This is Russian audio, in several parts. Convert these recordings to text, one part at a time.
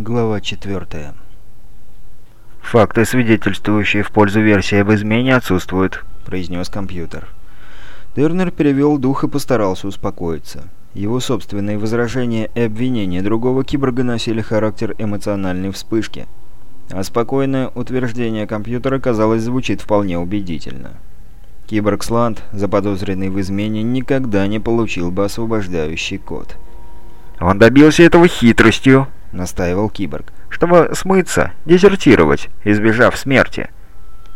Глава 4. «Факты, свидетельствующие в пользу версии об измене, отсутствуют», — произнес компьютер. Тернер перевел дух и постарался успокоиться. Его собственные возражения и обвинения другого киборга носили характер эмоциональной вспышки, а спокойное утверждение компьютера, казалось, звучит вполне убедительно. Киборг Сланд, заподозренный в измене, никогда не получил бы освобождающий код. «Он добился этого хитростью», — настаивал киборг. «Чтобы смыться, дезертировать, избежав смерти».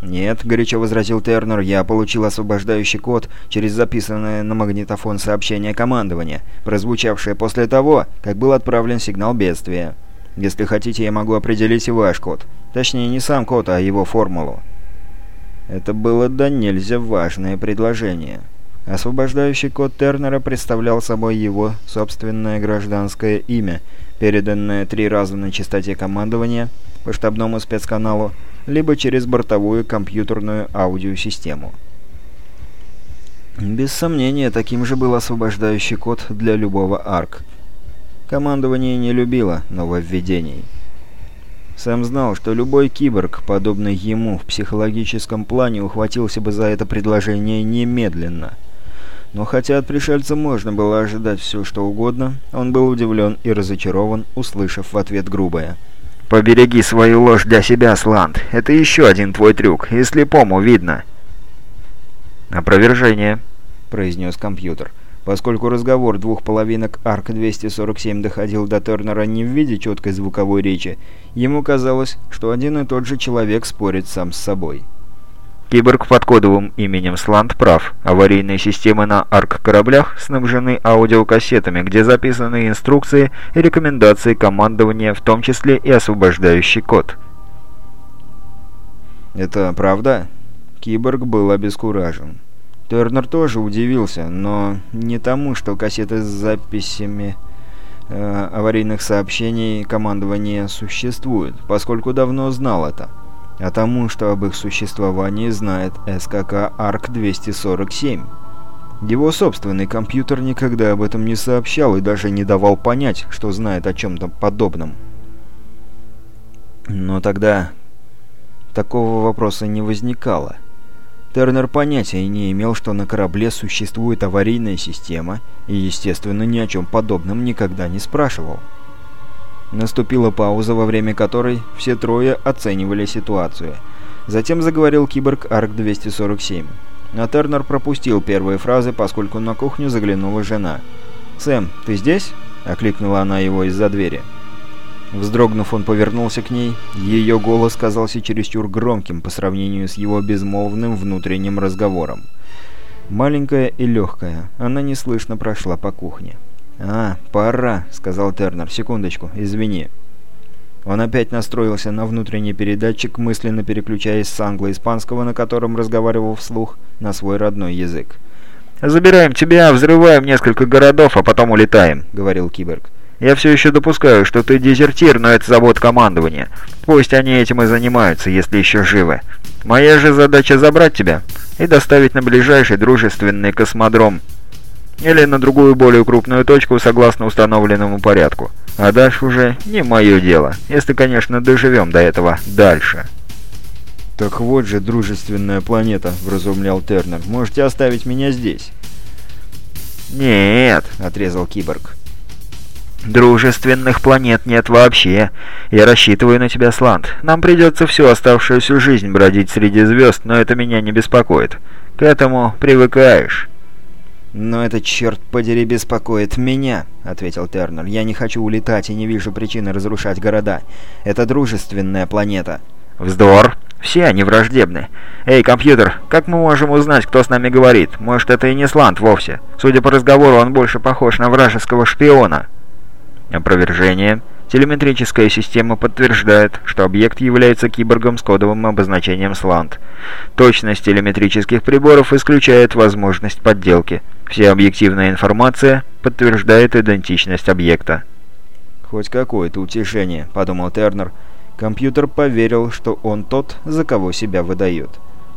«Нет», — горячо возразил Тернер, — «я получил освобождающий код через записанное на магнитофон сообщение командования, прозвучавшее после того, как был отправлен сигнал бедствия. Если хотите, я могу определить и ваш код. Точнее, не сам код, а его формулу». Это было да нельзя важное предложение. Освобождающий код Тернера представлял собой его собственное гражданское имя — переданная три раза на частоте командования по штабному спецканалу, либо через бортовую компьютерную аудиосистему. Без сомнения, таким же был освобождающий код для любого АРК. Командование не любило нововведений. Сэм знал, что любой киборг, подобный ему в психологическом плане, ухватился бы за это предложение немедленно – но хотя от пришельца можно было ожидать все, что угодно, он был удивлен и разочарован, услышав в ответ грубое. «Побереги свою ложь для себя, Сланд. Это еще один твой трюк, и слепому видно». «Опровержение», — произнес компьютер. Поскольку разговор двух половинок АРК-247 доходил до Тернера не в виде четкой звуковой речи, ему казалось, что один и тот же человек спорит сам с собой. Киборг под кодовым именем Сланд прав. Аварийные системы на арк-кораблях снабжены аудиокассетами, где записаны инструкции и рекомендации командования, в том числе и освобождающий код. «Это правда?» Киборг был обескуражен. Тернер тоже удивился, но не тому, что кассеты с записями э, аварийных сообщений командования существуют, поскольку давно знал это а тому, что об их существовании знает СКК АРК-247. Его собственный компьютер никогда об этом не сообщал и даже не давал понять, что знает о чем-то подобном. Но тогда такого вопроса не возникало. Тернер понятия не имел, что на корабле существует аварийная система, и, естественно, ни о чем подобном никогда не спрашивал. Наступила пауза, во время которой все трое оценивали ситуацию. Затем заговорил киборг Арк-247. А Тернер пропустил первые фразы, поскольку на кухню заглянула жена. «Сэм, ты здесь?» — окликнула она его из-за двери. Вздрогнув, он повернулся к ней. Ее голос казался чересчур громким по сравнению с его безмолвным внутренним разговором. Маленькая и легкая, она неслышно прошла по кухне. «А, пора», — сказал Тернер. «Секундочку, извини». Он опять настроился на внутренний передатчик, мысленно переключаясь с англо-испанского, на котором разговаривал вслух, на свой родной язык. «Забираем тебя, взрываем несколько городов, а потом улетаем», — говорил Киберг. «Я все еще допускаю, что ты дезертир, но это завод командования. Пусть они этим и занимаются, если еще живы. Моя же задача забрать тебя и доставить на ближайший дружественный космодром или на другую более крупную точку согласно установленному порядку. А дальше уже не мое дело, если, конечно, доживем до этого дальше. «Так вот же дружественная планета», — вразумлял Тернер. «Можете оставить меня здесь». «Нет», — отрезал киборг. «Дружественных планет нет вообще. Я рассчитываю на тебя, Сланд. Нам придется всю оставшуюся жизнь бродить среди звезд, но это меня не беспокоит. К этому привыкаешь». «Но это, черт подери, беспокоит меня», — ответил Тернер. «Я не хочу улетать и не вижу причины разрушать города. Это дружественная планета». «Вздор. Все они враждебны. Эй, компьютер, как мы можем узнать, кто с нами говорит? Может, это и не Сланд вовсе? Судя по разговору, он больше похож на вражеского шпиона». Опровержение. Телеметрическая система подтверждает, что объект является киборгом с кодовым обозначением SLANT. Точность телеметрических приборов исключает возможность подделки. Вся объективная информация подтверждает идентичность объекта. «Хоть какое-то утешение», — подумал Тернер. Компьютер поверил, что он тот, за кого себя выдает.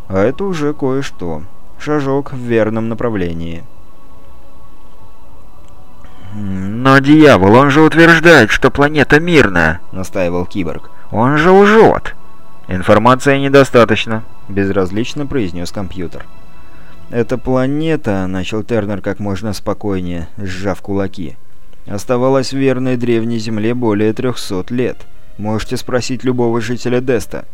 А это уже кое-что. Шажок в верном направлении. «Но, дьявол, он же утверждает, что планета мирная», — настаивал киборг. «Он же лжет!» «Информации недостаточно», — безразлично произнес компьютер. «Эта планета», — начал Тернер как можно спокойнее, сжав кулаки, — «оставалась верной древней Земле более трехсот лет. Можете спросить любого жителя Деста».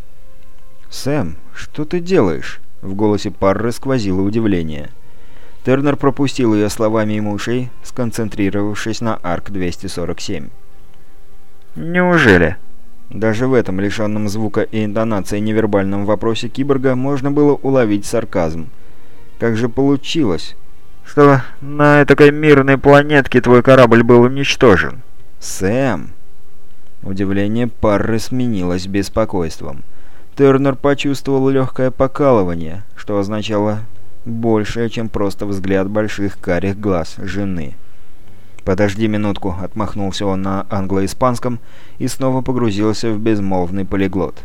«Сэм, что ты делаешь?» — в голосе Парры сквозило удивление. Тернер пропустил ее словами ему ушей, сконцентрировавшись на Арк-247. «Неужели?» Даже в этом лишенном звука и интонации невербальном вопросе киборга можно было уловить сарказм. Как же получилось, что на этой мирной планетке твой корабль был уничтожен? Сэм! Удивление пары сменилось беспокойством. Тернер почувствовал легкое покалывание, что означало большее, чем просто взгляд больших карих глаз жены. «Подожди минутку», — отмахнулся он на англо-испанском и снова погрузился в безмолвный полиглот.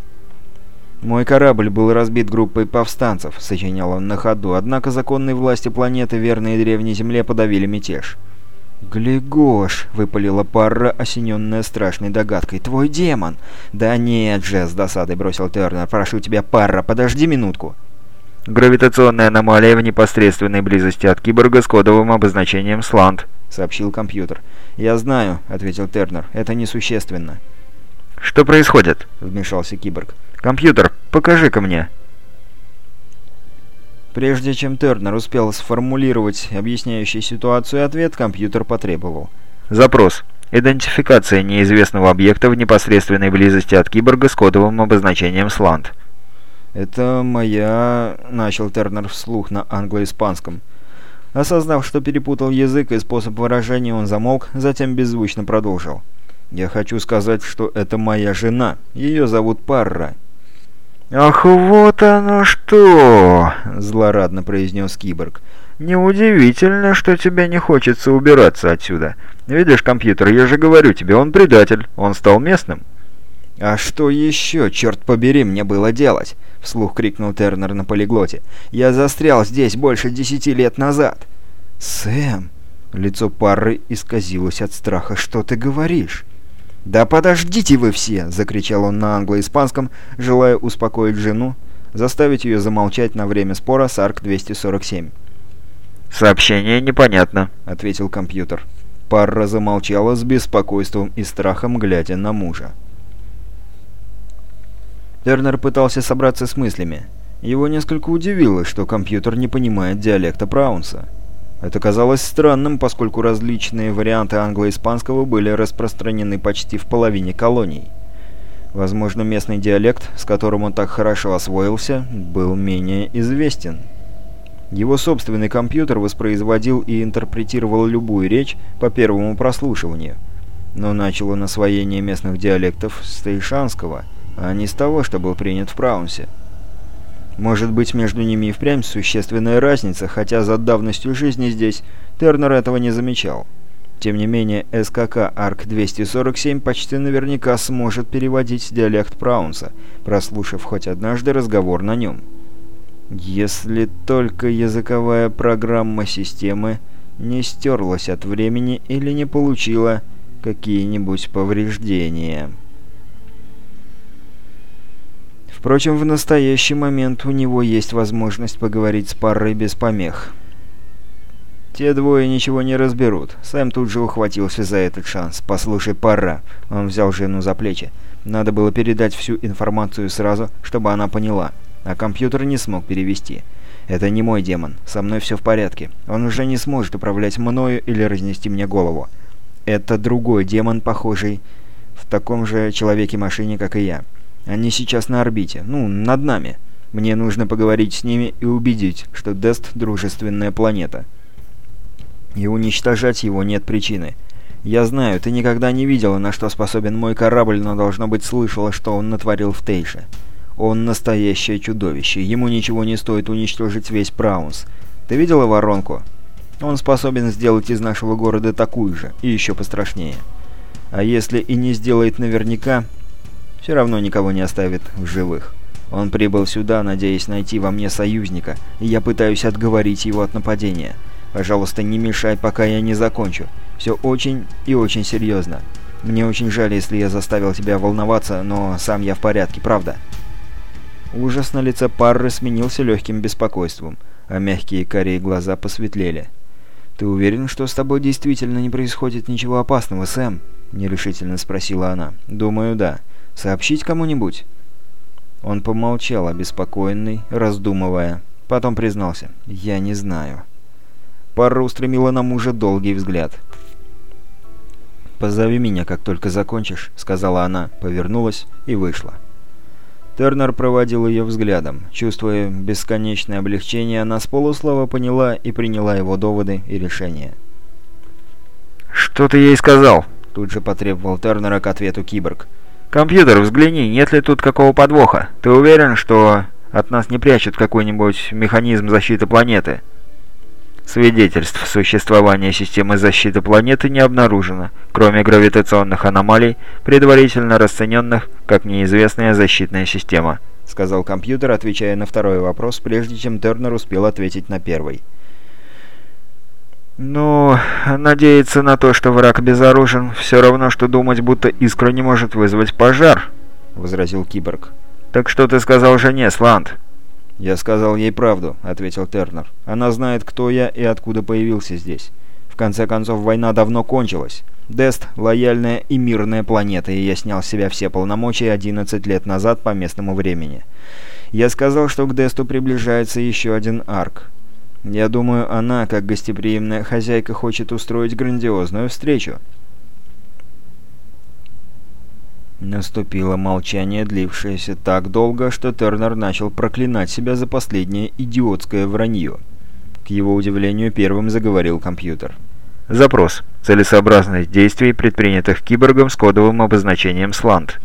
«Мой корабль был разбит группой повстанцев», — сочинял он на ходу, однако законные власти планеты, верные древней Земле, подавили мятеж. «Глигош!» — выпалила Парра, осененная страшной догадкой. «Твой демон!» «Да нет же!» — с досадой бросил Тернер. «Прошу тебя, Парра, подожди минутку!» «Гравитационная аномалия в непосредственной близости от киборга с кодовым обозначением «Сланд», — сообщил компьютер. «Я знаю», — ответил Тернер. «Это несущественно». «Что происходит?» — вмешался киборг. «Компьютер, покажи-ка мне». Прежде чем Тернер успел сформулировать объясняющий ситуацию ответ, компьютер потребовал. «Запрос. Идентификация неизвестного объекта в непосредственной близости от киборга с кодовым обозначением «Сланд». «Это моя...» — начал Тернер вслух на англо-испанском. Осознав, что перепутал язык и способ выражения, он замолк, затем беззвучно продолжил. «Я хочу сказать, что это моя жена. Ее зовут Парра». «Ах, вот оно что!» — злорадно произнес киборг. «Неудивительно, что тебе не хочется убираться отсюда. Видишь, компьютер, я же говорю тебе, он предатель. Он стал местным». «А что еще, черт побери, мне было делать?» — вслух крикнул Тернер на полиглоте. «Я застрял здесь больше десяти лет назад». «Сэм!» — лицо пары исказилось от страха. «Что ты говоришь?» «Да подождите вы все!» — закричал он на англо-испанском, желая успокоить жену, заставить ее замолчать на время спора с Арк-247. «Сообщение непонятно», — ответил компьютер. Парра замолчала с беспокойством и страхом, глядя на мужа. Тернер пытался собраться с мыслями. Его несколько удивило, что компьютер не понимает диалекта Праунса. Это казалось странным, поскольку различные варианты англо-испанского были распространены почти в половине колоний. Возможно, местный диалект, с которым он так хорошо освоился, был менее известен. Его собственный компьютер воспроизводил и интерпретировал любую речь по первому прослушиванию. Но начал он освоение местных диалектов с тайшанского – а не с того, что был принят в Праунсе. Может быть, между ними и впрямь существенная разница, хотя за давностью жизни здесь Тернер этого не замечал. Тем не менее, СКК АРК-247 почти наверняка сможет переводить диалект Праунса, прослушав хоть однажды разговор на нем. Если только языковая программа системы не стерлась от времени или не получила какие-нибудь повреждения. Впрочем, в настоящий момент у него есть возможность поговорить с парой без помех. Те двое ничего не разберут. Сэм тут же ухватился за этот шанс. «Послушай, пора». Он взял жену за плечи. Надо было передать всю информацию сразу, чтобы она поняла. А компьютер не смог перевести. «Это не мой демон. Со мной все в порядке. Он уже не сможет управлять мною или разнести мне голову. Это другой демон, похожий в таком же человеке-машине, как и я. Они сейчас на орбите. Ну, над нами. Мне нужно поговорить с ними и убедить, что Дест — дружественная планета. И уничтожать его нет причины. Я знаю, ты никогда не видела, на что способен мой корабль, но, должно быть, слышала, что он натворил в Тейше. Он настоящее чудовище. Ему ничего не стоит уничтожить весь Праунс. Ты видела воронку? Он способен сделать из нашего города такую же, и еще пострашнее. А если и не сделает наверняка, все равно никого не оставит в живых. Он прибыл сюда, надеясь найти во мне союзника, и я пытаюсь отговорить его от нападения. Пожалуйста, не мешай, пока я не закончу. Все очень и очень серьезно. Мне очень жаль, если я заставил тебя волноваться, но сам я в порядке, правда?» Ужас на лице Парры сменился легким беспокойством, а мягкие карие глаза посветлели. «Ты уверен, что с тобой действительно не происходит ничего опасного, Сэм?» — нерешительно спросила она. «Думаю, да. Сообщить кому-нибудь?» Он помолчал, обеспокоенный, раздумывая. Потом признался. «Я не знаю». Парра устремила на мужа долгий взгляд. «Позови меня, как только закончишь», — сказала она, повернулась и вышла. Тернер проводил ее взглядом. Чувствуя бесконечное облегчение, она с полуслова поняла и приняла его доводы и решения. «Что ты ей сказал?» — тут же потребовал Тернера к ответу киборг. «Компьютер, взгляни, нет ли тут какого подвоха? Ты уверен, что от нас не прячут какой-нибудь механизм защиты планеты?» Свидетельств существования системы защиты планеты не обнаружено, кроме гравитационных аномалий, предварительно расцененных как неизвестная защитная система, сказал компьютер, отвечая на второй вопрос, прежде чем Тернер успел ответить на первый. «Ну, надеяться на то, что враг безоружен, все равно, что думать, будто искра не может вызвать пожар», — возразил киборг. «Так что ты сказал жене, Сланд?» «Я сказал ей правду», — ответил Тернер. «Она знает, кто я и откуда появился здесь. В конце концов, война давно кончилась. Дест — лояльная и мирная планета, и я снял с себя все полномочия 11 лет назад по местному времени. Я сказал, что к Десту приближается еще один арк. Я думаю, она, как гостеприимная хозяйка, хочет устроить грандиозную встречу. Наступило молчание, длившееся так долго, что Тернер начал проклинать себя за последнее идиотское вранье. К его удивлению, первым заговорил компьютер. Запрос. Целесообразность действий, предпринятых киборгом с кодовым обозначением «Сланд».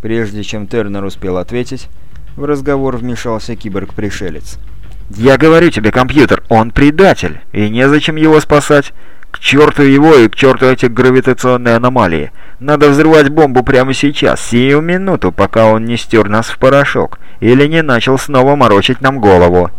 Прежде чем Тернер успел ответить, в разговор вмешался киборг-пришелец. «Я говорю тебе, компьютер, он предатель, и незачем его спасать. К черту его и к черту эти гравитационные аномалии. Надо взрывать бомбу прямо сейчас, сию минуту, пока он не стер нас в порошок, или не начал снова морочить нам голову.